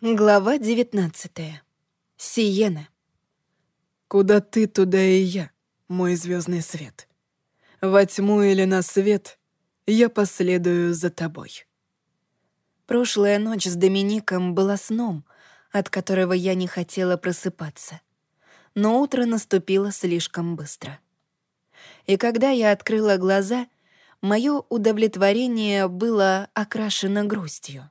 Глава 19. Сиена. Куда ты, туда и я, мой звездный свет. Во тьму или на свет я последую за тобой. Прошлая ночь с Домиником была сном, от которого я не хотела просыпаться. Но утро наступило слишком быстро. И когда я открыла глаза, мое удовлетворение было окрашено грустью.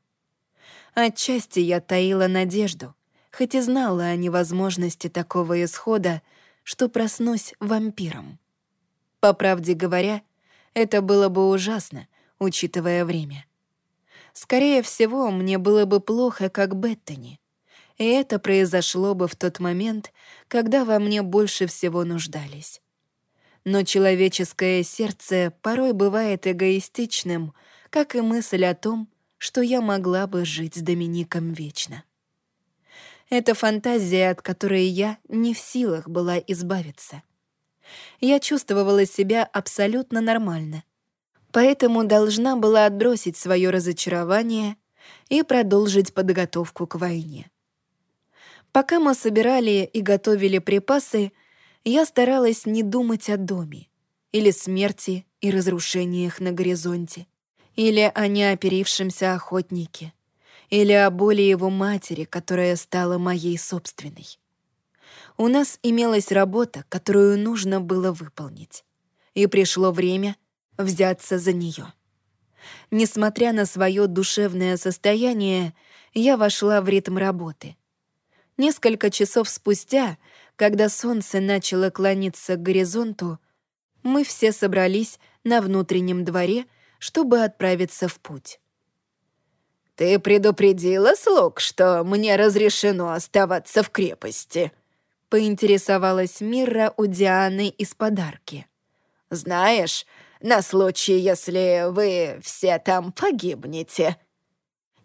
Отчасти я таила надежду, хоть и знала о невозможности такого исхода, что проснусь вампиром. По правде говоря, это было бы ужасно, учитывая время. Скорее всего, мне было бы плохо, как Беттани. И это произошло бы в тот момент, когда во мне больше всего нуждались. Но человеческое сердце порой бывает эгоистичным, как и мысль о том, что я могла бы жить с Домиником вечно. Это фантазия, от которой я не в силах была избавиться. Я чувствовала себя абсолютно нормально, поэтому должна была отбросить свое разочарование и продолжить подготовку к войне. Пока мы собирали и готовили припасы, я старалась не думать о доме или смерти и разрушениях на горизонте или о неоперившемся охотнике, или о боли его матери, которая стала моей собственной. У нас имелась работа, которую нужно было выполнить, и пришло время взяться за нее. Несмотря на свое душевное состояние, я вошла в ритм работы. Несколько часов спустя, когда солнце начало клониться к горизонту, мы все собрались на внутреннем дворе — чтобы отправиться в путь. «Ты предупредила слуг, что мне разрешено оставаться в крепости?» — поинтересовалась Мира у Дианы из подарки. «Знаешь, на случай, если вы все там погибнете».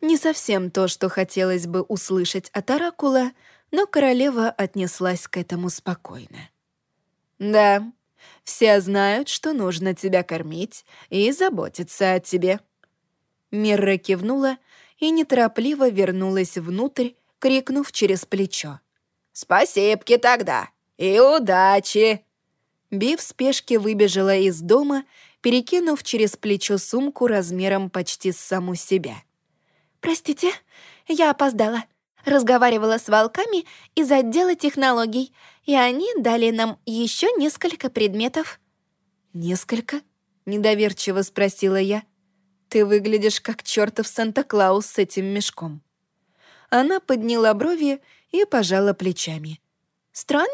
Не совсем то, что хотелось бы услышать от Оракула, но королева отнеслась к этому спокойно. «Да, все знают, что нужно тебя кормить и заботиться о тебе». Мирра кивнула и неторопливо вернулась внутрь, крикнув через плечо. «Спасибки тогда! И удачи!» Би в спешке выбежала из дома, перекинув через плечо сумку размером почти с саму себя. «Простите, я опоздала. Разговаривала с волками из отдела технологий, и они дали нам еще несколько предметов». «Несколько?» — недоверчиво спросила я. «Ты выглядишь как чертов Санта-Клаус с этим мешком». Она подняла брови и пожала плечами. «Странно.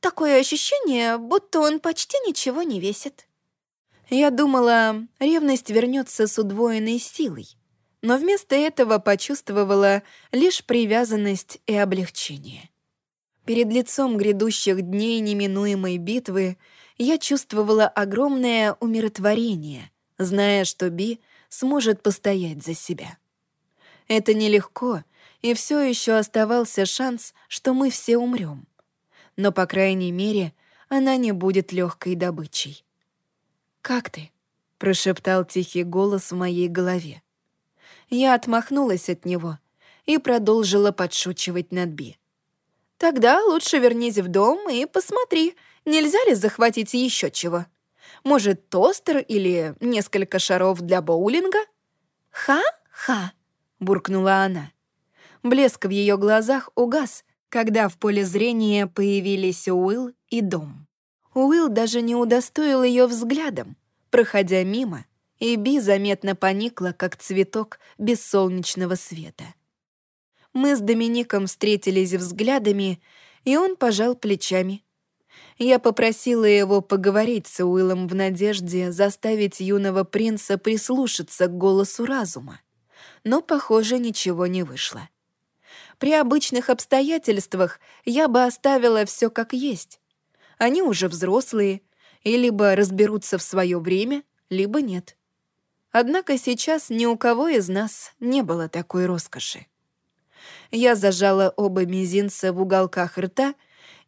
Такое ощущение, будто он почти ничего не весит». Я думала, ревность вернется с удвоенной силой, но вместо этого почувствовала лишь привязанность и облегчение. Перед лицом грядущих дней неминуемой битвы я чувствовала огромное умиротворение, зная, что Би сможет постоять за себя. Это нелегко, и все еще оставался шанс, что мы все умрем. Но, по крайней мере, она не будет легкой добычей. «Как ты?» — прошептал тихий голос в моей голове. Я отмахнулась от него и продолжила подшучивать над Би. Тогда лучше вернись в дом и посмотри, нельзя ли захватить еще чего. Может, тостер или несколько шаров для боулинга? «Ха-ха!» — буркнула она. Блеск в ее глазах угас, когда в поле зрения появились Уилл и дом. Уилл даже не удостоил ее взглядом, проходя мимо, и Би заметно поникла, как цветок без солнечного света. Мы с Домиником встретились взглядами, и он пожал плечами. Я попросила его поговорить с Уиллом в надежде заставить юного принца прислушаться к голосу разума. Но, похоже, ничего не вышло. При обычных обстоятельствах я бы оставила все как есть. Они уже взрослые, и либо разберутся в свое время, либо нет. Однако сейчас ни у кого из нас не было такой роскоши. Я зажала оба мизинца в уголках рта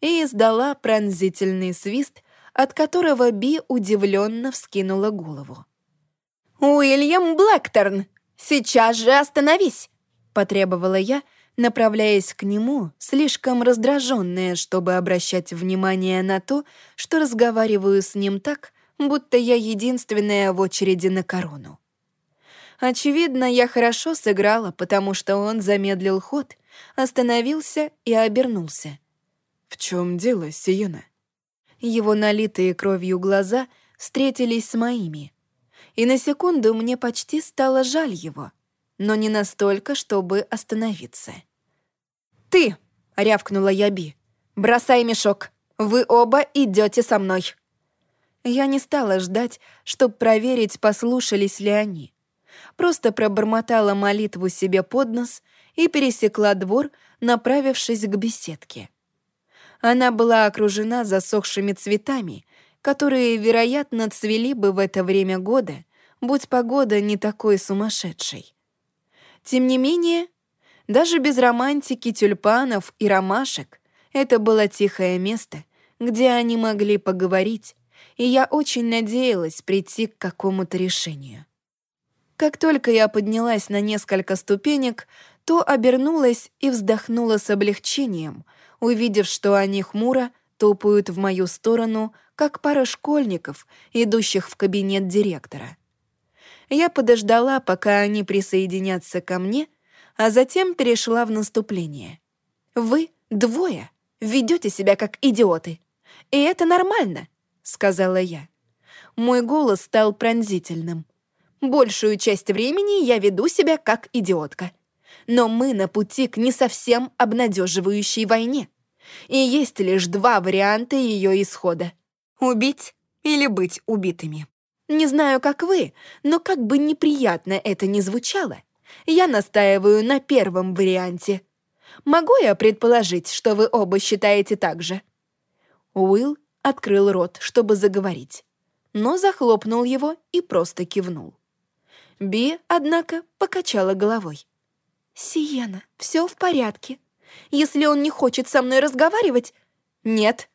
и издала пронзительный свист, от которого Би удивленно вскинула голову. «Уильям Блэкторн, сейчас же остановись!» — потребовала я, направляясь к нему, слишком раздраженная, чтобы обращать внимание на то, что разговариваю с ним так, будто я единственная в очереди на корону. Очевидно, я хорошо сыграла, потому что он замедлил ход, остановился и обернулся. «В чем дело, Сиена?» Его налитые кровью глаза встретились с моими. И на секунду мне почти стало жаль его, но не настолько, чтобы остановиться. «Ты!» — рявкнула я Би. «Бросай мешок. Вы оба идете со мной». Я не стала ждать, чтобы проверить, послушались ли они. Просто пробормотала молитву себе под нос и пересекла двор, направившись к беседке. Она была окружена засохшими цветами, которые, вероятно, цвели бы в это время года, будь погода не такой сумасшедшей. Тем не менее, даже без романтики тюльпанов и ромашек это было тихое место, где они могли поговорить, и я очень надеялась прийти к какому-то решению. Как только я поднялась на несколько ступенек, то обернулась и вздохнула с облегчением, увидев, что они хмуро топают в мою сторону, как пара школьников, идущих в кабинет директора. Я подождала, пока они присоединятся ко мне, а затем перешла в наступление. «Вы двое ведете себя как идиоты, и это нормально», — сказала я. Мой голос стал пронзительным. «Большую часть времени я веду себя как идиотка. Но мы на пути к не совсем обнадеживающей войне. И есть лишь два варианта ее исхода — убить или быть убитыми. Не знаю, как вы, но как бы неприятно это ни звучало, я настаиваю на первом варианте. Могу я предположить, что вы оба считаете так же?» Уилл открыл рот, чтобы заговорить, но захлопнул его и просто кивнул. Би, однако, покачала головой. «Сиена, все в порядке. Если он не хочет со мной разговаривать...» «Нет.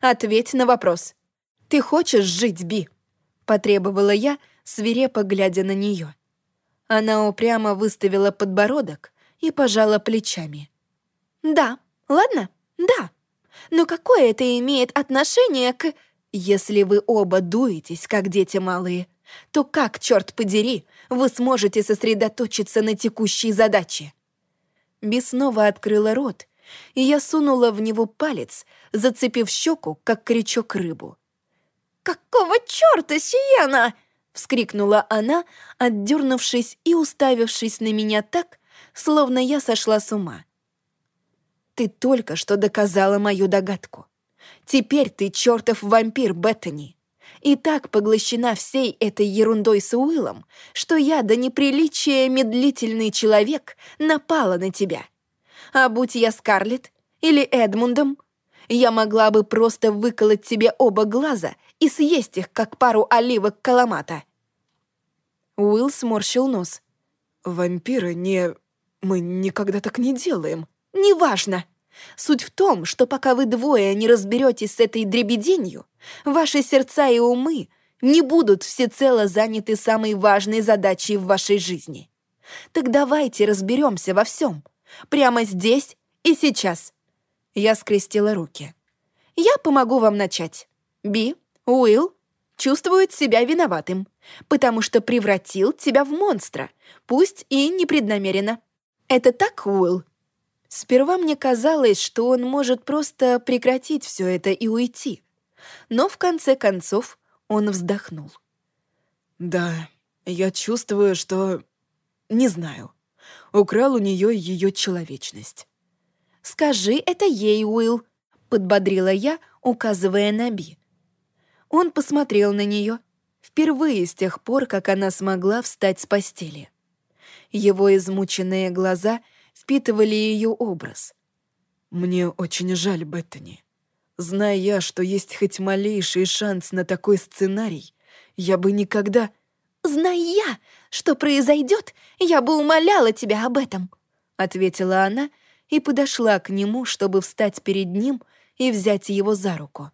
Ответь на вопрос. Ты хочешь жить, Би?» Потребовала я, свирепо глядя на нее. Она упрямо выставила подбородок и пожала плечами. «Да, ладно, да. Но какое это имеет отношение к... Если вы оба дуетесь, как дети малые, то как, черт подери, вы сможете сосредоточиться на текущей задаче?» Би снова открыла рот, и я сунула в него палец, зацепив щеку, как крючок рыбу. «Какого черта, Сиена?» — вскрикнула она, отдернувшись и уставившись на меня так, словно я сошла с ума. «Ты только что доказала мою догадку. Теперь ты чертов вампир, Беттани. И так поглощена всей этой ерундой с Уиллом, что я до неприличия медлительный человек напала на тебя. А будь я Скарлетт или Эдмундом, я могла бы просто выколоть тебе оба глаза и съесть их, как пару оливок каламата». Уилл сморщил нос. «Вампиры не... Мы никогда так не делаем». «Неважно. Суть в том, что пока вы двое не разберетесь с этой дребеденью, ваши сердца и умы не будут всецело заняты самой важной задачей в вашей жизни. Так давайте разберемся во всем. Прямо здесь и сейчас». Я скрестила руки. «Я помогу вам начать. Би, Уилл чувствует себя виноватым, потому что превратил тебя в монстра, пусть и непреднамеренно. Это так, Уилл?» Сперва мне казалось, что он может просто прекратить все это и уйти. Но в конце концов он вздохнул. «Да, я чувствую, что... Не знаю. Украл у нее ее человечность». «Скажи это ей, Уилл», — подбодрила я, указывая на Би. Он посмотрел на нее впервые с тех пор, как она смогла встать с постели. Его измученные глаза впитывали ее образ. «Мне очень жаль, Беттани. Зная я, что есть хоть малейший шанс на такой сценарий, я бы никогда...» «Зная я, что произойдет, я бы умоляла тебя об этом», — ответила она и подошла к нему, чтобы встать перед ним и взять его за руку.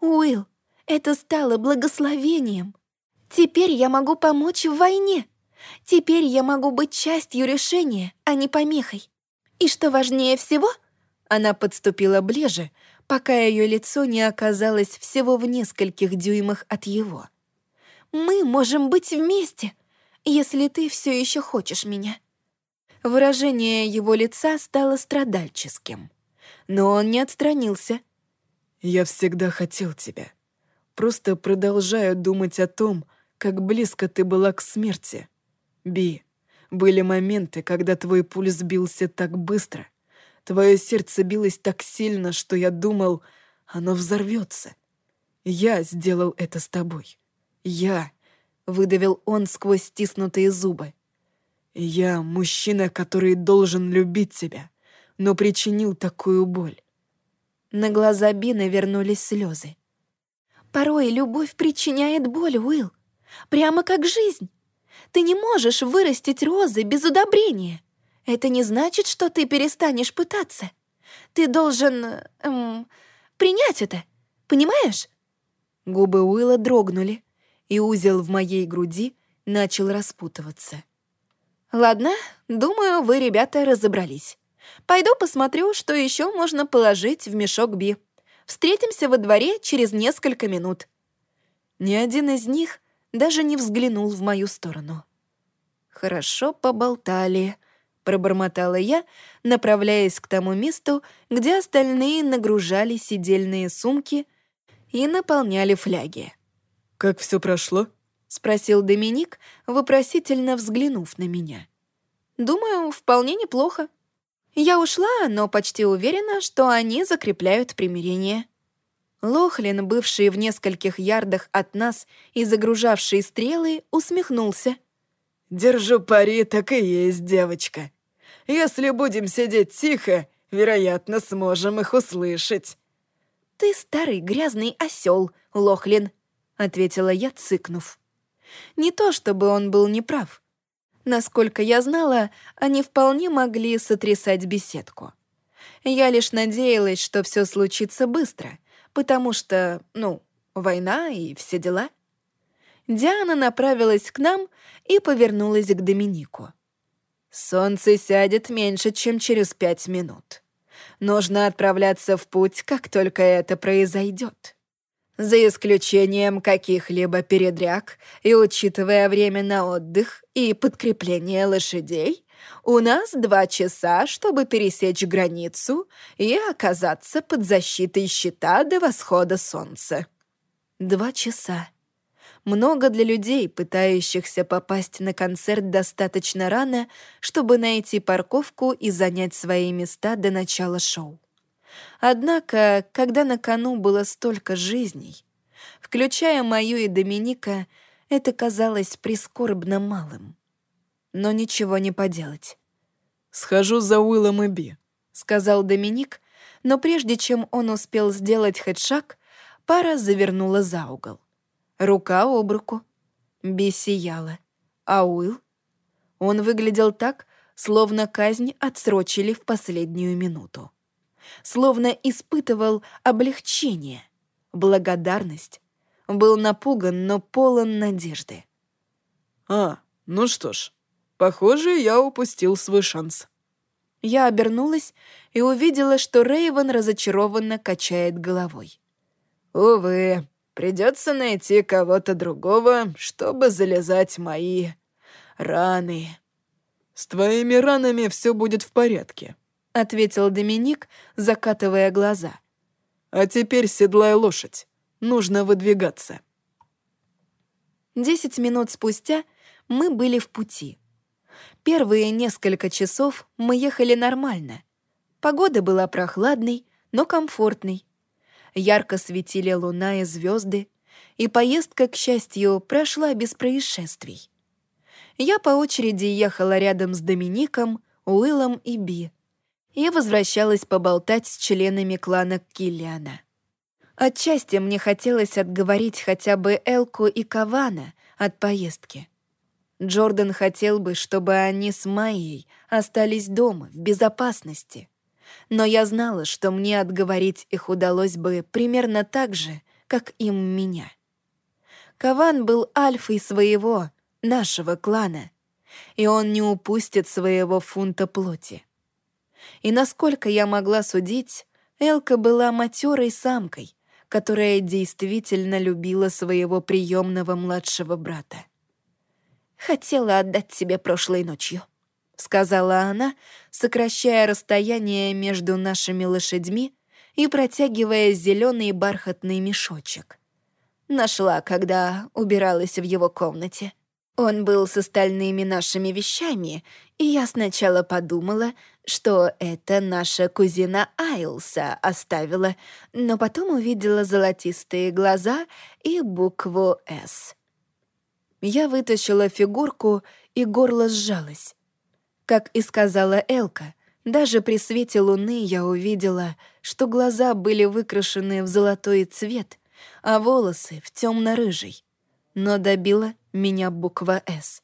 «Уилл, это стало благословением. Теперь я могу помочь в войне. Теперь я могу быть частью решения, а не помехой. И что важнее всего, она подступила ближе, пока ее лицо не оказалось всего в нескольких дюймах от его. «Мы можем быть вместе, если ты все еще хочешь меня». Выражение его лица стало страдальческим. Но он не отстранился. «Я всегда хотел тебя. Просто продолжаю думать о том, как близко ты была к смерти. Би, были моменты, когда твой пульс бился так быстро, твое сердце билось так сильно, что я думал, оно взорвется. Я сделал это с тобой. Я, — выдавил он сквозь стиснутые зубы. Я мужчина, который должен любить тебя, но причинил такую боль. На глаза Бина вернулись слезы. Порой любовь причиняет боль, Уилл. Прямо как жизнь. Ты не можешь вырастить розы без удобрения. Это не значит, что ты перестанешь пытаться. Ты должен... Эм, принять это. Понимаешь?» Губы Уилла дрогнули, и узел в моей груди начал распутываться. «Ладно, думаю, вы, ребята, разобрались. Пойду посмотрю, что еще можно положить в мешок Би. Встретимся во дворе через несколько минут». Ни один из них даже не взглянул в мою сторону. «Хорошо поболтали», — пробормотала я, направляясь к тому месту, где остальные нагружали сидельные сумки и наполняли фляги. «Как все прошло?» — спросил Доминик, вопросительно взглянув на меня. «Думаю, вполне неплохо. Я ушла, но почти уверена, что они закрепляют примирение». Лохлин, бывший в нескольких ярдах от нас и загружавший стрелы, усмехнулся. «Держу пари, так и есть, девочка. Если будем сидеть тихо, вероятно, сможем их услышать». «Ты старый грязный осел, Лохлин», — ответила я, цыкнув. Не то чтобы он был неправ. Насколько я знала, они вполне могли сотрясать беседку. Я лишь надеялась, что все случится быстро — потому что, ну, война и все дела. Диана направилась к нам и повернулась к Доминику. «Солнце сядет меньше, чем через пять минут. Нужно отправляться в путь, как только это произойдет. За исключением каких-либо передряг и учитывая время на отдых и подкрепление лошадей, у нас два часа, чтобы пересечь границу и оказаться под защитой щита до восхода солнца. Два часа. Много для людей, пытающихся попасть на концерт достаточно рано, чтобы найти парковку и занять свои места до начала шоу. Однако, когда на кону было столько жизней, включая мою и Доминика, это казалось прискорбно малым но ничего не поделать. «Схожу за Уиллом и Би», — сказал Доминик, но прежде чем он успел сделать хоть шаг, пара завернула за угол. Рука об руку. Би сияла. А Уилл? Он выглядел так, словно казнь отсрочили в последнюю минуту. Словно испытывал облегчение, благодарность. Был напуган, но полон надежды. «А, ну что ж, Похоже, я упустил свой шанс. Я обернулась и увидела, что Рейвен разочарованно качает головой. «Увы, придется найти кого-то другого, чтобы залезать мои раны». «С твоими ранами все будет в порядке», — ответил Доминик, закатывая глаза. «А теперь седлай лошадь. Нужно выдвигаться». Десять минут спустя мы были в пути. Первые несколько часов мы ехали нормально. Погода была прохладной, но комфортной. Ярко светили луна и звезды, и поездка, к счастью, прошла без происшествий. Я по очереди ехала рядом с Домиником, Уиллом и Би и возвращалась поболтать с членами клана Киллиана. Отчасти мне хотелось отговорить хотя бы Элку и Кавана от поездки. Джордан хотел бы, чтобы они с Майей остались дома, в безопасности. Но я знала, что мне отговорить их удалось бы примерно так же, как им меня. Каван был альфой своего, нашего клана, и он не упустит своего фунта плоти. И насколько я могла судить, Элка была матерой самкой, которая действительно любила своего приемного младшего брата. «Хотела отдать тебе прошлой ночью», — сказала она, сокращая расстояние между нашими лошадьми и протягивая зеленый бархатный мешочек. Нашла, когда убиралась в его комнате. Он был с остальными нашими вещами, и я сначала подумала, что это наша кузина Айлса оставила, но потом увидела золотистые глаза и букву «С». Я вытащила фигурку, и горло сжалось. Как и сказала Элка, даже при свете луны я увидела, что глаза были выкрашены в золотой цвет, а волосы — в темно рыжий Но добила меня буква «С».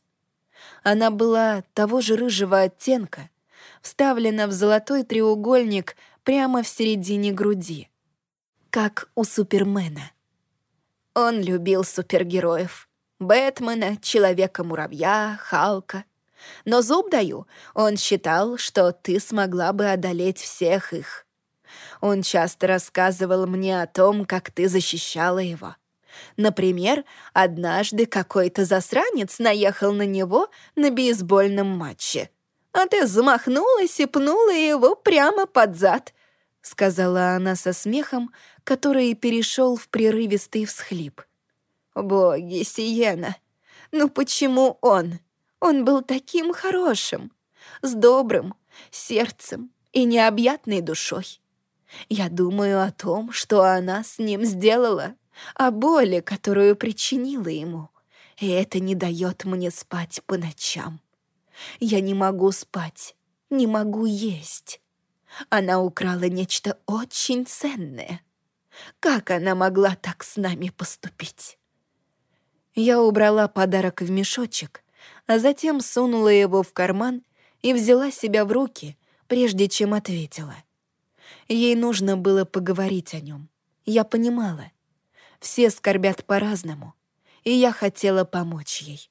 Она была того же рыжего оттенка, вставлена в золотой треугольник прямо в середине груди, как у Супермена. Он любил супергероев. Бэтмена, Человека-муравья, Халка. Но зуб даю, он считал, что ты смогла бы одолеть всех их. Он часто рассказывал мне о том, как ты защищала его. Например, однажды какой-то засранец наехал на него на бейсбольном матче. А ты замахнулась и пнула его прямо под зад, сказала она со смехом, который перешел в прерывистый всхлип. Боги, Сиена, ну почему он? Он был таким хорошим, с добрым сердцем и необъятной душой. Я думаю о том, что она с ним сделала о боли, которую причинила ему, и это не дает мне спать по ночам. Я не могу спать, не могу есть. Она украла нечто очень ценное. Как она могла так с нами поступить? Я убрала подарок в мешочек, а затем сунула его в карман и взяла себя в руки, прежде чем ответила. Ей нужно было поговорить о нем. Я понимала. Все скорбят по-разному, и я хотела помочь ей.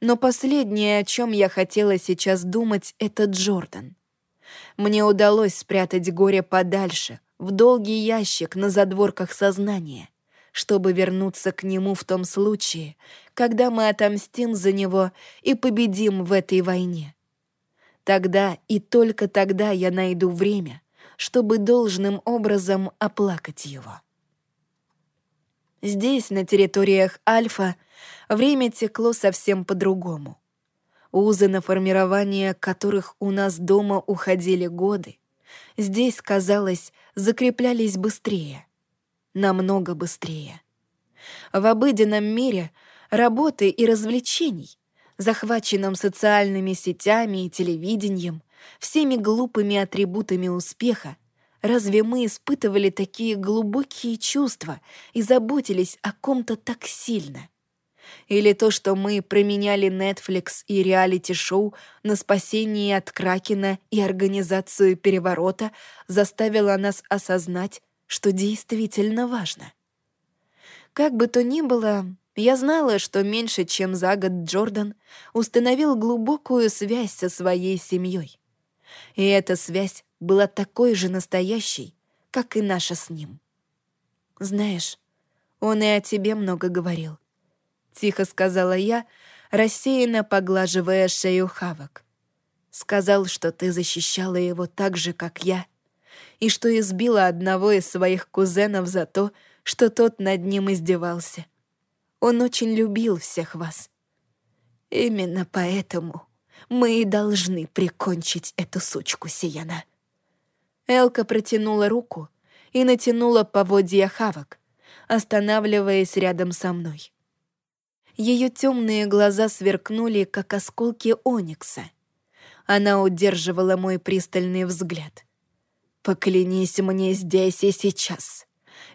Но последнее, о чем я хотела сейчас думать, это Джордан. Мне удалось спрятать горе подальше, в долгий ящик на задворках сознания, чтобы вернуться к нему в том случае, когда мы отомстим за него и победим в этой войне. Тогда и только тогда я найду время, чтобы должным образом оплакать его. Здесь, на территориях Альфа, время текло совсем по-другому. Узы, на формирование которых у нас дома уходили годы, здесь, казалось, закреплялись быстрее. Намного быстрее. В обыденном мире работы и развлечений, захваченном социальными сетями и телевидением, всеми глупыми атрибутами успеха, Разве мы испытывали такие глубокие чувства и заботились о ком-то так сильно? Или то, что мы променяли Netflix и реалити-шоу на спасение от Кракена и организацию переворота, заставило нас осознать, что действительно важно. Как бы то ни было, я знала, что меньше чем за год Джордан установил глубокую связь со своей семьей. И эта связь была такой же настоящей, как и наша с ним. «Знаешь, он и о тебе много говорил», — тихо сказала я, рассеянно поглаживая шею Хавок. «Сказал, что ты защищала его так же, как я, и что избила одного из своих кузенов за то, что тот над ним издевался. Он очень любил всех вас. Именно поэтому мы и должны прикончить эту сучку Сияна». Элка протянула руку и натянула поводья хавок, останавливаясь рядом со мной. Ее темные глаза сверкнули, как осколки оникса. Она удерживала мой пристальный взгляд. «Поклянись мне здесь и сейчас.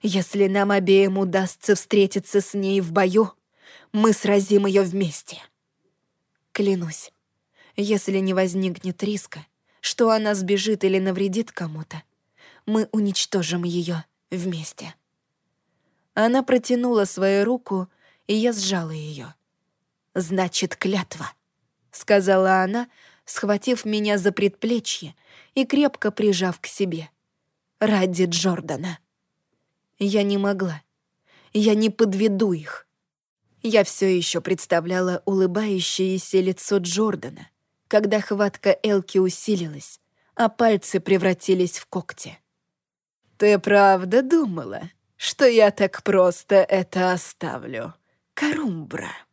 Если нам обеим удастся встретиться с ней в бою, мы сразим ее вместе». Клянусь, если не возникнет риска, что она сбежит или навредит кому-то, мы уничтожим ее вместе. Она протянула свою руку, и я сжала ее. «Значит, клятва», — сказала она, схватив меня за предплечье и крепко прижав к себе. Ради Джордана. Я не могла. Я не подведу их. Я все еще представляла улыбающееся лицо Джордана, когда хватка Элки усилилась, а пальцы превратились в когти. «Ты правда думала, что я так просто это оставлю, Карумбра?»